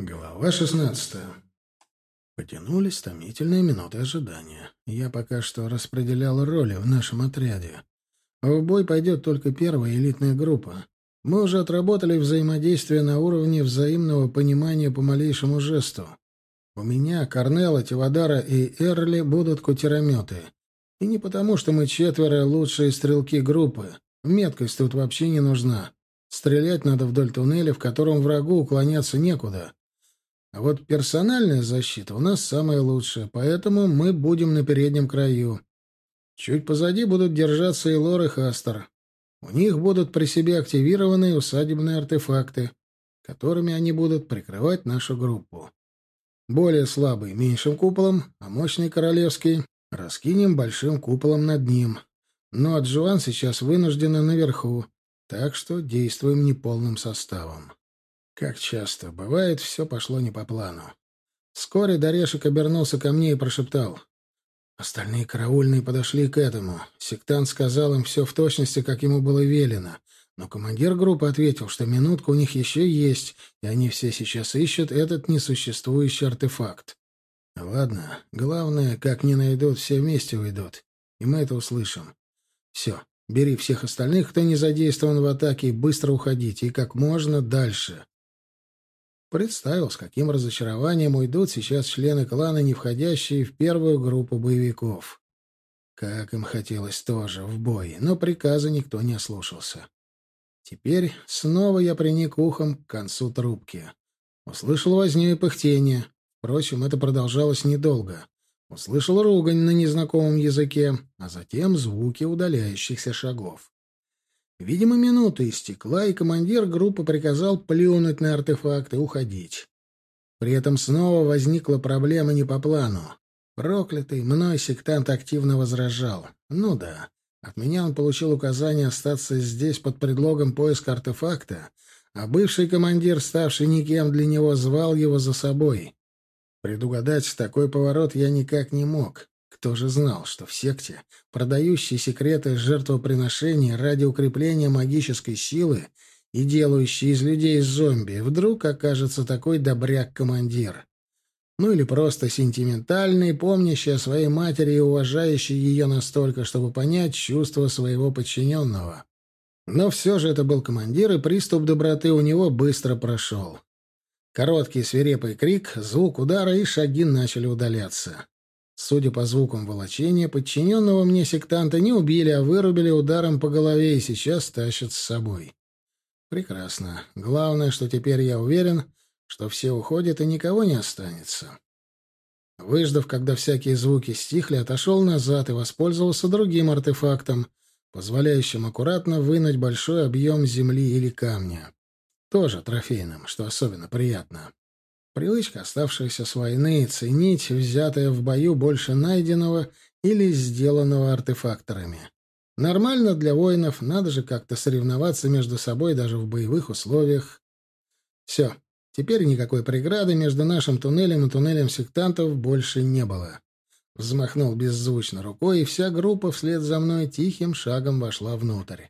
Глава шестнадцатая. Потянулись томительные минуты ожидания. Я пока что распределял роли в нашем отряде. В бой пойдет только первая элитная группа. Мы уже отработали взаимодействие на уровне взаимного понимания по малейшему жесту. У меня, Корнелла, Тивадара и Эрли будут кутерометы. И не потому, что мы четверо лучшие стрелки группы. Меткость тут вообще не нужна. Стрелять надо вдоль туннеля, в котором врагу уклоняться некуда. А вот персональная защита у нас самая лучшая, поэтому мы будем на переднем краю. Чуть позади будут держаться и Лор, и Хастер. У них будут при себе активированные усадебные артефакты, которыми они будут прикрывать нашу группу. Более слабый — меньшим куполом, а мощный — королевский — раскинем большим куполом над ним. Но Джоан сейчас вынуждена наверху, так что действуем неполным составом. Как часто бывает, все пошло не по плану. Вскоре Дорешек обернулся ко мне и прошептал. Остальные караульные подошли к этому. Сектант сказал им все в точности, как ему было велено. Но командир группы ответил, что минутка у них еще есть, и они все сейчас ищут этот несуществующий артефакт. Ладно, главное, как не найдут, все вместе уйдут. И мы это услышим. Все, бери всех остальных, кто не задействован в атаке, и быстро уходите, и как можно дальше. Представил, с каким разочарованием уйдут сейчас члены клана, не входящие в первую группу боевиков. Как им хотелось тоже в бой, но приказа никто не ослушался. Теперь снова я приник ухом к концу трубки. Услышал возню и пыхтение. Впрочем, это продолжалось недолго. Услышал ругань на незнакомом языке, а затем звуки удаляющихся шагов. Видимо, минута истекла, и командир группы приказал плюнуть на артефакт и уходить. При этом снова возникла проблема не по плану. Проклятый мной сектант активно возражал. Ну да, от меня он получил указание остаться здесь под предлогом поиска артефакта, а бывший командир, ставший никем для него, звал его за собой. Предугадать такой поворот я никак не мог. Кто же знал, что в секте, продающей секреты жертвоприношения ради укрепления магической силы и делающей из людей зомби, вдруг окажется такой добряк-командир? Ну или просто сентиментальный, помнящий о своей матери и уважающий ее настолько, чтобы понять чувства своего подчиненного. Но все же это был командир, и приступ доброты у него быстро прошел. Короткий свирепый крик, звук удара, и шаги начали удаляться. Судя по звукам волочения, подчиненного мне сектанта не убили, а вырубили ударом по голове и сейчас тащат с собой. Прекрасно. Главное, что теперь я уверен, что все уходят и никого не останется. Выждав, когда всякие звуки стихли, отошел назад и воспользовался другим артефактом, позволяющим аккуратно вынуть большой объем земли или камня. Тоже трофейным, что особенно приятно. Привычка, оставшаяся с войны, ценить взятое в бою больше найденного или сделанного артефакторами. Нормально для воинов, надо же как-то соревноваться между собой даже в боевых условиях. Все, теперь никакой преграды между нашим туннелем и туннелем сектантов больше не было. Взмахнул беззвучно рукой, и вся группа вслед за мной тихим шагом вошла внутрь.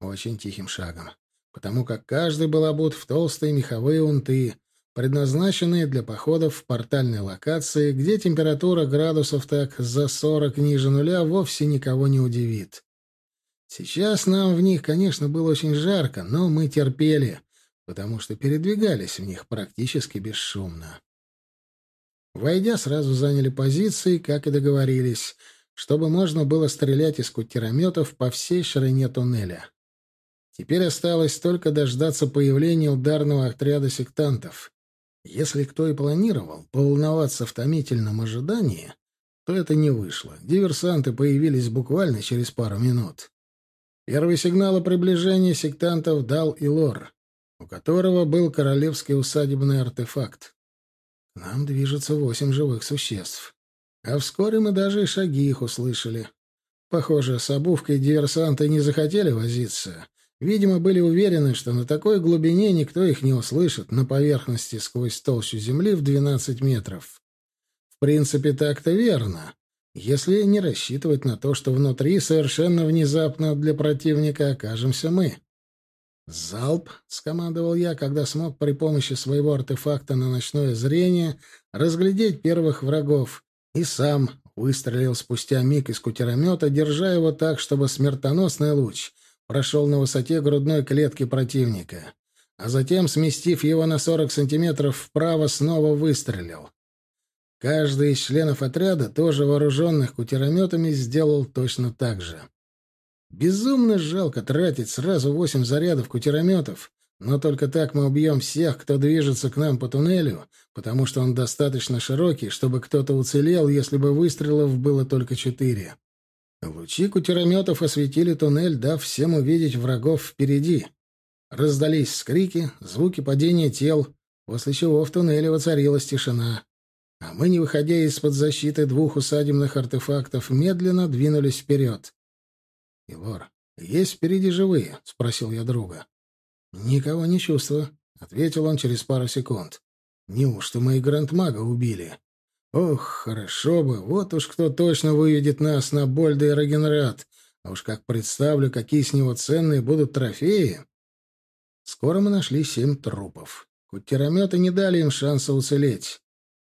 Очень тихим шагом, потому как каждый был обут в толстые меховые унты, предназначенные для походов в портальной локации, где температура градусов так за 40 ниже нуля вовсе никого не удивит. Сейчас нам в них, конечно, было очень жарко, но мы терпели, потому что передвигались в них практически бесшумно. Войдя, сразу заняли позиции, как и договорились, чтобы можно было стрелять из кутерометов по всей ширине туннеля. Теперь осталось только дождаться появления ударного отряда сектантов. Если кто и планировал поволноваться в томительном ожидании, то это не вышло. Диверсанты появились буквально через пару минут. Первый сигнал о приближении сектантов дал Илор, у которого был королевский усадебный артефакт. К нам движется восемь живых существ. А вскоре мы даже и шаги их услышали. Похоже, с обувкой диверсанты не захотели возиться. Видимо, были уверены, что на такой глубине никто их не услышит, на поверхности сквозь толщу земли в 12 метров. В принципе, так-то верно, если не рассчитывать на то, что внутри совершенно внезапно для противника окажемся мы. «Залп!» — скомандовал я, когда смог при помощи своего артефакта на ночное зрение разглядеть первых врагов, и сам выстрелил спустя миг из кутеромета, держа его так, чтобы смертоносный луч прошел на высоте грудной клетки противника, а затем, сместив его на 40 сантиметров вправо, снова выстрелил. Каждый из членов отряда, тоже вооруженных кутерометами, сделал точно так же. Безумно жалко тратить сразу восемь зарядов кутерометов, но только так мы убьем всех, кто движется к нам по туннелю, потому что он достаточно широкий, чтобы кто-то уцелел, если бы выстрелов было только четыре. Лучи кутерометов осветили туннель, дав всем увидеть врагов впереди. Раздались скрики, звуки падения тел, после чего в туннеле воцарилась тишина. А мы, не выходя из-под защиты двух усадебных артефактов, медленно двинулись вперед. «Илор, есть впереди живые?» — спросил я друга. «Никого не чувствую», — ответил он через пару секунд. «Неужто мои грандмага убили?» «Ох, хорошо бы, вот уж кто точно выведет нас на Больда и Рогенрад, а уж как представлю, какие с него ценные будут трофеи!» Скоро мы нашли семь трупов. Кутерометы не дали им шанса уцелеть.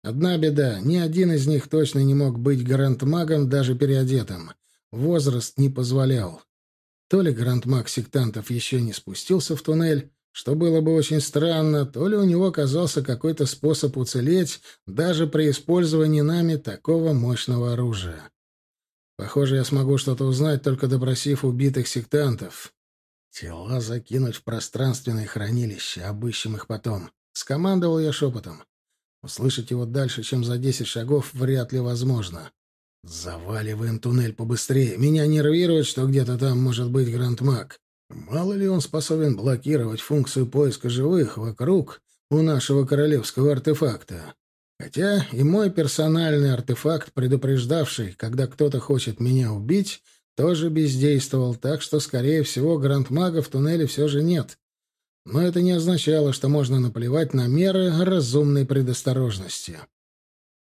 Одна беда — ни один из них точно не мог быть грандмагом, даже переодетым. Возраст не позволял. То ли грандмаг сектантов еще не спустился в туннель, что было бы очень странно, то ли у него оказался какой-то способ уцелеть даже при использовании нами такого мощного оружия. Похоже, я смогу что-то узнать, только допросив убитых сектантов. Тела закинуть в пространственное хранилище, обыщем их потом. Скомандовал я шепотом. Услышать его дальше, чем за десять шагов, вряд ли возможно. Заваливаем туннель побыстрее. Меня нервирует, что где-то там может быть Грандмаг. Мало ли он способен блокировать функцию поиска живых вокруг у нашего королевского артефакта. Хотя и мой персональный артефакт, предупреждавший, когда кто-то хочет меня убить, тоже бездействовал, так что, скорее всего, Грандмага в туннеле все же нет. Но это не означало, что можно наплевать на меры разумной предосторожности.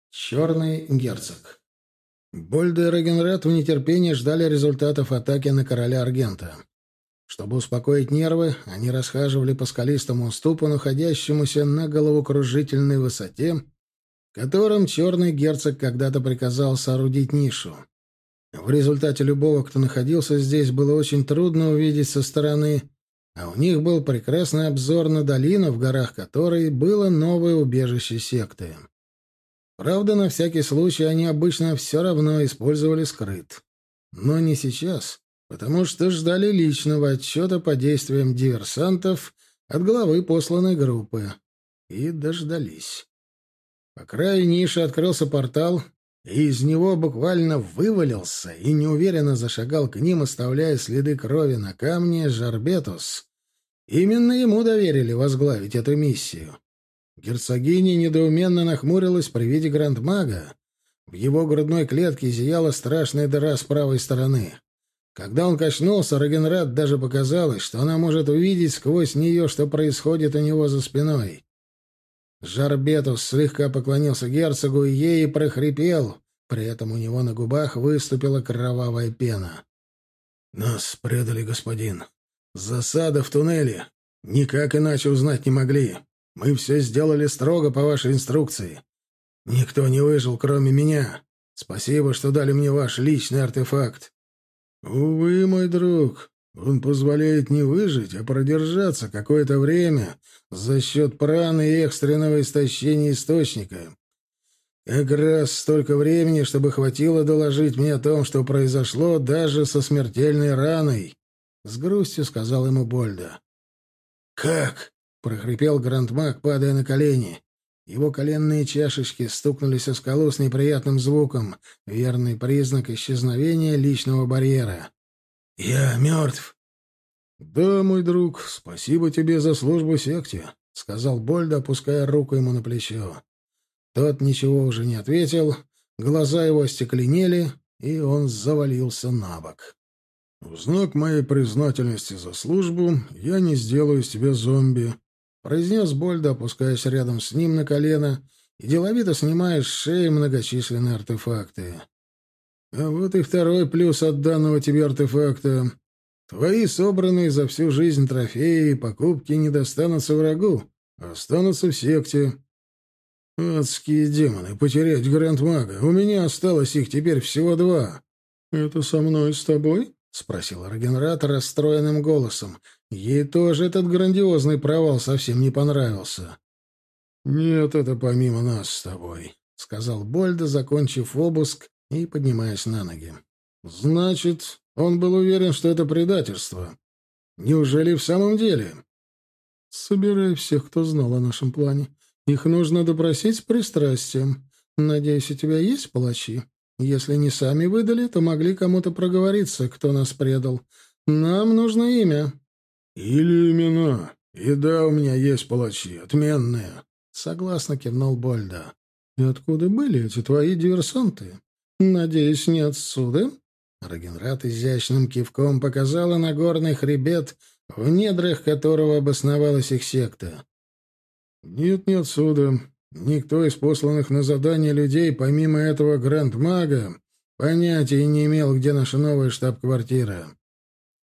Черный герцог Больда и Регенрат в нетерпении ждали результатов атаки на короля Аргента. Чтобы успокоить нервы, они расхаживали по скалистому уступу, находящемуся на головокружительной высоте, которым черный герцог когда-то приказал соорудить нишу. В результате любого, кто находился здесь, было очень трудно увидеть со стороны, а у них был прекрасный обзор на долину, в горах которой было новое убежище секты. Правда, на всякий случай они обычно все равно использовали скрыт. Но не сейчас, потому что ждали личного отчета по действиям диверсантов от главы посланной группы. И дождались. По краю ниши открылся портал, и из него буквально вывалился и неуверенно зашагал к ним, оставляя следы крови на камне Жарбетус. Именно ему доверили возглавить эту миссию. Герцогиня недоуменно нахмурилась при виде грандмага. В его грудной клетке зияла страшная дыра с правой стороны. Когда он качнулся, Рогенрад даже показалось, что она может увидеть сквозь нее, что происходит у него за спиной. Жарбетус слегка поклонился герцогу и ей прохрипел. При этом у него на губах выступила кровавая пена. «Нас предали, господин. Засада в туннеле. Никак иначе узнать не могли. Мы все сделали строго по вашей инструкции. Никто не выжил, кроме меня. Спасибо, что дали мне ваш личный артефакт. Увы, мой друг, он позволяет не выжить, а продержаться какое-то время за счет праны и экстренного истощения источника. Как раз столько времени, чтобы хватило доложить мне о том, что произошло даже со смертельной раной. С грустью сказал ему Больда. «Как?» — прохрипел Грандмак, падая на колени. Его коленные чашечки стукнулись о скалу с неприятным звуком, верный признак исчезновения личного барьера. «Я мертв». «Да, мой друг, спасибо тебе за службу секте», — сказал Больда, опуская руку ему на плечо. Тот ничего уже не ответил, глаза его остекленели, и он завалился на бок. «В знак моей признательности за службу я не сделаю из тебя зомби», — произнес Больда, опускаясь рядом с ним на колено и деловито снимая с шеи многочисленные артефакты. «А вот и второй плюс от данного тебе артефакта. Твои собранные за всю жизнь трофеи и покупки не достанутся врагу, а останутся в секте. Адские демоны, потерять Гранд-мага. У меня осталось их теперь всего два. Это со мной с тобой? — спросил регенератор расстроенным голосом. Ей тоже этот грандиозный провал совсем не понравился. «Нет, это помимо нас с тобой», — сказал Больда, закончив обыск и поднимаясь на ноги. «Значит, он был уверен, что это предательство. Неужели в самом деле?» «Собирай всех, кто знал о нашем плане. Их нужно допросить с пристрастием. Надеюсь, у тебя есть палачи?» Если не сами выдали, то могли кому-то проговориться, кто нас предал. Нам нужно имя». «Или имена. И да, у меня есть палачи. Отменные». Согласно кивнул Больда. «И откуда были эти твои диверсанты? Надеюсь, не отсюда?» Рагенрат изящным кивком показала на горный хребет, в недрах которого обосновалась их секта. «Нет, не отсюда. Никто из посланных на задание людей, помимо этого гранд-мага, понятия не имел, где наша новая штаб-квартира.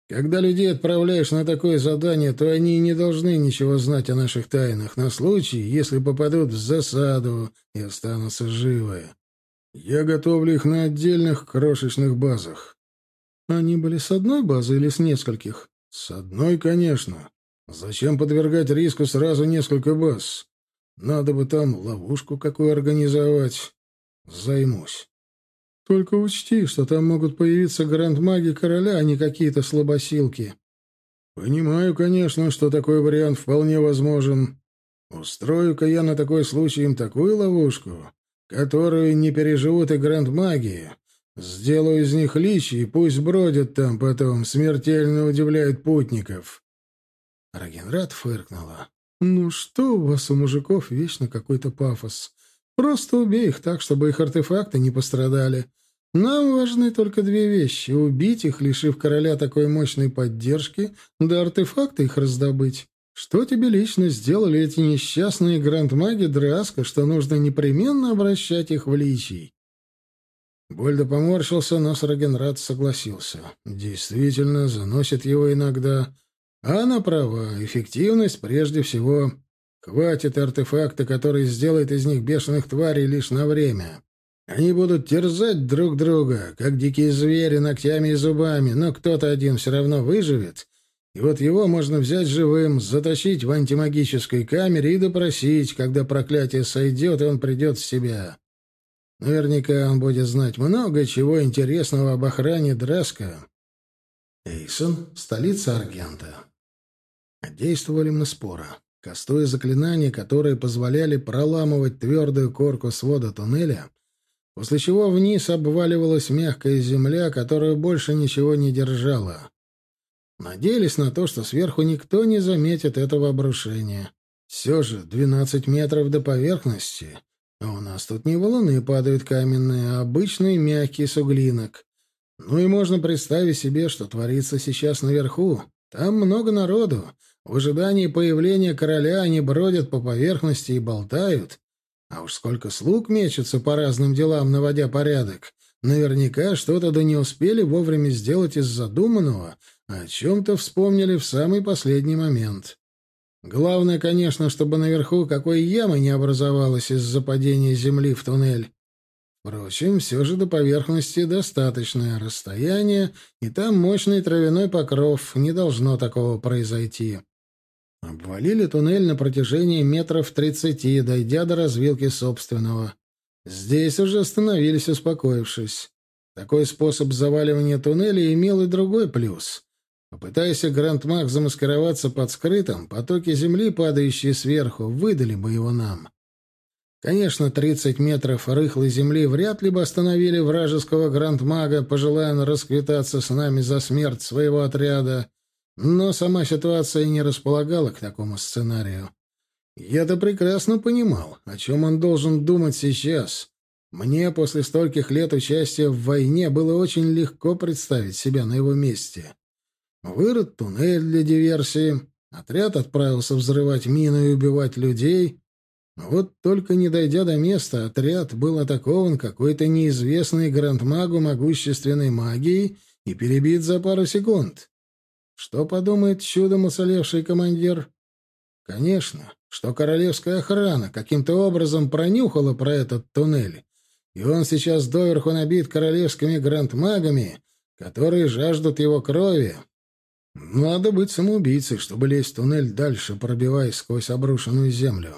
Когда людей отправляешь на такое задание, то они не должны ничего знать о наших тайнах на случай, если попадут в засаду и останутся живы. Я готовлю их на отдельных крошечных базах. Они были с одной базы или с нескольких? С одной, конечно. Зачем подвергать риску сразу несколько баз? Надо бы там ловушку какую организовать. Займусь. Только учти, что там могут появиться гранд-маги короля, а не какие-то слабосилки. Понимаю, конечно, что такой вариант вполне возможен. Устрою-ка я на такой случай им такую ловушку, которую не переживут и гранд-маги. Сделаю из них личи, и пусть бродят там потом, смертельно удивляют путников. Рагенрад фыркнула. «Ну что у вас, у мужиков, вечно какой-то пафос? Просто убей их так, чтобы их артефакты не пострадали. Нам важны только две вещи — убить их, лишив короля такой мощной поддержки, да артефакты их раздобыть. Что тебе лично сделали эти несчастные грандмаги Драска, что нужно непременно обращать их в личий?» Больда поморщился, но Срагенрад согласился. «Действительно, заносит его иногда». А она права, эффективность прежде всего. Хватит артефакта, который сделает из них бешеных тварей лишь на время. Они будут терзать друг друга, как дикие звери, ногтями и зубами, но кто-то один все равно выживет, и вот его можно взять живым, затащить в антимагической камере и допросить, когда проклятие сойдет, и он придет в себя. Наверняка он будет знать много чего интересного об охране Драска. Эйсон — столица Аргента. Действовали мы споро, кастуя заклинания, которые позволяли проламывать твердую корку свода туннеля, после чего вниз обваливалась мягкая земля, которую больше ничего не держала. Надеялись на то, что сверху никто не заметит этого обрушения. Все же двенадцать метров до поверхности, а у нас тут не валуны падают каменные, а обычный мягкий суглинок. Ну и можно представить себе, что творится сейчас наверху. Там много народу, в ожидании появления короля они бродят по поверхности и болтают. А уж сколько слуг мечутся по разным делам, наводя порядок. Наверняка что-то да не успели вовремя сделать из задуманного, а о чем-то вспомнили в самый последний момент. Главное, конечно, чтобы наверху какой ямы не образовалось из-за падения земли в туннель. Впрочем, все же до поверхности достаточное расстояние, и там мощный травяной покров, не должно такого произойти. Обвалили туннель на протяжении метров тридцати, дойдя до развилки собственного. Здесь уже остановились, успокоившись. Такой способ заваливания туннеля имел и другой плюс. Попытаясь Грандмах замаскироваться под скрытым, потоки земли, падающие сверху, выдали бы его нам. Конечно, тридцать метров рыхлой земли вряд ли бы остановили вражеского грандмага, пожелая он расквитаться с нами за смерть своего отряда, но сама ситуация не располагала к такому сценарию. Я-то прекрасно понимал, о чем он должен думать сейчас. Мне после стольких лет участия в войне было очень легко представить себя на его месте. Вырод туннель для диверсии, отряд отправился взрывать мины и убивать людей. Вот только не дойдя до места, отряд был атакован какой-то неизвестной грандмагу могущественной магией и перебит за пару секунд. Что подумает чудом уцелевший командир? Конечно, что королевская охрана каким-то образом пронюхала про этот туннель, и он сейчас доверху набит королевскими грандмагами, которые жаждут его крови. Надо быть самоубийцей, чтобы лезть в туннель дальше, пробиваясь сквозь обрушенную землю.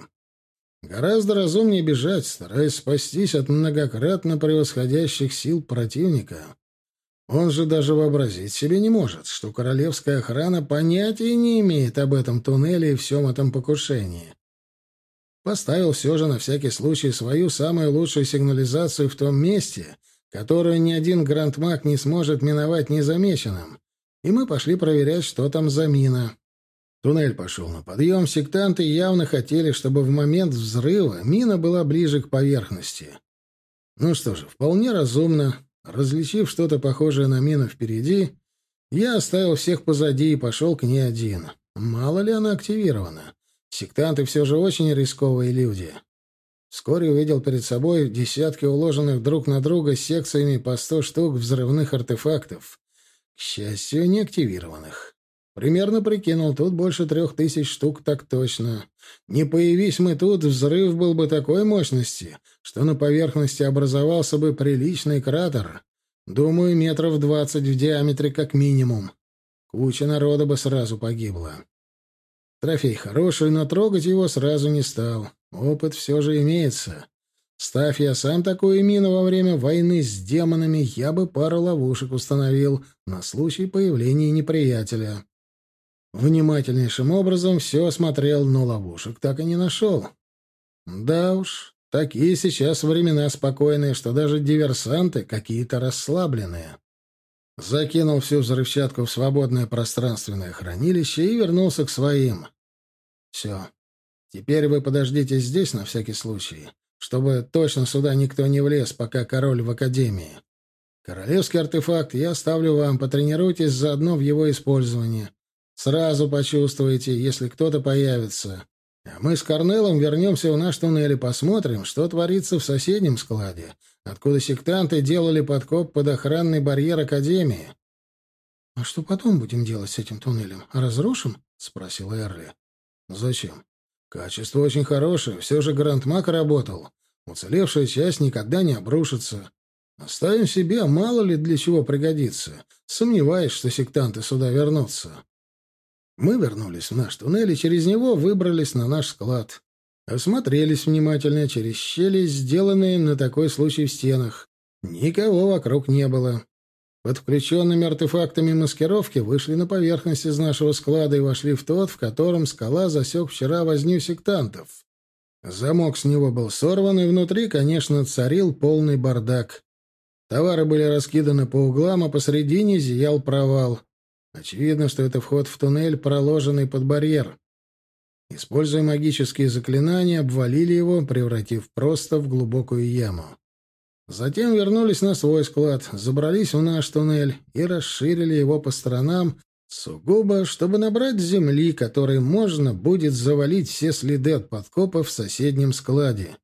Гораздо разумнее бежать, стараясь спастись от многократно превосходящих сил противника. Он же даже вообразить себе не может, что королевская охрана понятия не имеет об этом туннеле и всем этом покушении. Поставил все же на всякий случай свою самую лучшую сигнализацию в том месте, которую ни один грандмаг не сможет миновать незамеченным, и мы пошли проверять, что там за мина. Туннель пошел на подъем. Сектанты явно хотели, чтобы в момент взрыва мина была ближе к поверхности. Ну что же, вполне разумно. Различив что-то похожее на мину впереди, я оставил всех позади и пошел к ней один. Мало ли она активирована. Сектанты все же очень рисковые люди. Вскоре увидел перед собой десятки уложенных друг на друга секциями по сто штук взрывных артефактов. К счастью, не активированных. Примерно прикинул, тут больше трех тысяч штук так точно. Не появись мы тут, взрыв был бы такой мощности, что на поверхности образовался бы приличный кратер. Думаю, метров двадцать в диаметре как минимум. Куча народа бы сразу погибла. Трофей хороший, но трогать его сразу не стал. Опыт все же имеется. Ставь я сам такую мину во время войны с демонами, я бы пару ловушек установил на случай появления неприятеля. Внимательнейшим образом все осмотрел, но ловушек так и не нашел. Да уж, такие сейчас времена спокойные, что даже диверсанты какие-то расслабленные. Закинул всю взрывчатку в свободное пространственное хранилище и вернулся к своим. Все. Теперь вы подождите здесь на всякий случай, чтобы точно сюда никто не влез, пока король в академии. Королевский артефакт я оставлю вам, потренируйтесь заодно в его использовании. Сразу почувствуете, если кто-то появится. А мы с Корнелом вернемся в наш туннель и посмотрим, что творится в соседнем складе, откуда сектанты делали подкоп под охранный барьер Академии. — А что потом будем делать с этим туннелем? Разрушим? — спросил Эрли. — Зачем? Качество очень хорошее, все же Грандмак работал. Уцелевшая часть никогда не обрушится. Оставим себе, мало ли для чего пригодится. Сомневаюсь, что сектанты сюда вернутся. Мы вернулись в наш туннель и через него выбрались на наш склад. Осмотрелись внимательно через щели, сделанные на такой случай в стенах. Никого вокруг не было. Под включенными артефактами маскировки вышли на поверхность из нашего склада и вошли в тот, в котором скала засек вчера возню сектантов. Замок с него был сорван, и внутри, конечно, царил полный бардак. Товары были раскиданы по углам, а посредине зиял провал. Очевидно, что это вход в туннель, проложенный под барьер. Используя магические заклинания, обвалили его, превратив просто в глубокую яму. Затем вернулись на свой склад, забрались в наш туннель и расширили его по сторонам, сугубо, чтобы набрать земли, которой можно будет завалить все следы от подкопа в соседнем складе.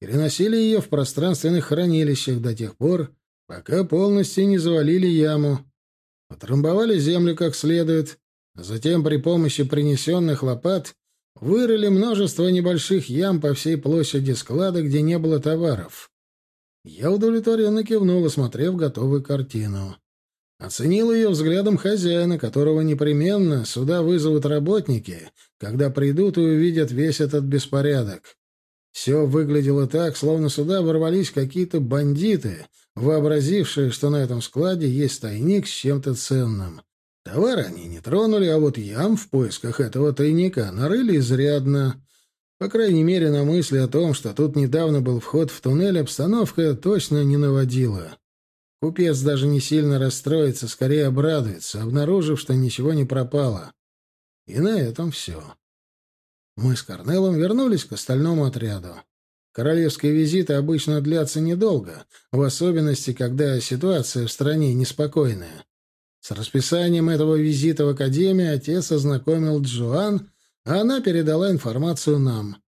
Переносили ее в пространственных хранилищах до тех пор, пока полностью не завалили яму, Отрамбовали землю как следует, а затем при помощи принесенных лопат вырыли множество небольших ям по всей площади склада, где не было товаров. Я удовлетворенно кивнул, осмотрев готовую картину. Оценил ее взглядом хозяина, которого непременно сюда вызовут работники, когда придут и увидят весь этот беспорядок. Все выглядело так, словно сюда ворвались какие-то бандиты, вообразившие, что на этом складе есть тайник с чем-то ценным. Товары они не тронули, а вот ям в поисках этого тайника нарыли изрядно. По крайней мере, на мысли о том, что тут недавно был вход в туннель, обстановка точно не наводила. Купец даже не сильно расстроится, скорее обрадуется, обнаружив, что ничего не пропало. И на этом все. Мы с Корнелом вернулись к остальному отряду. Королевские визиты обычно длятся недолго, в особенности, когда ситуация в стране неспокойная. С расписанием этого визита в Академию отец ознакомил Джоан, а она передала информацию нам.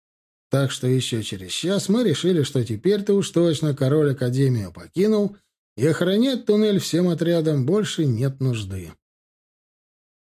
Так что еще через час мы решили, что теперь-то уж точно король Академию покинул, и охранять туннель всем отрядам больше нет нужды.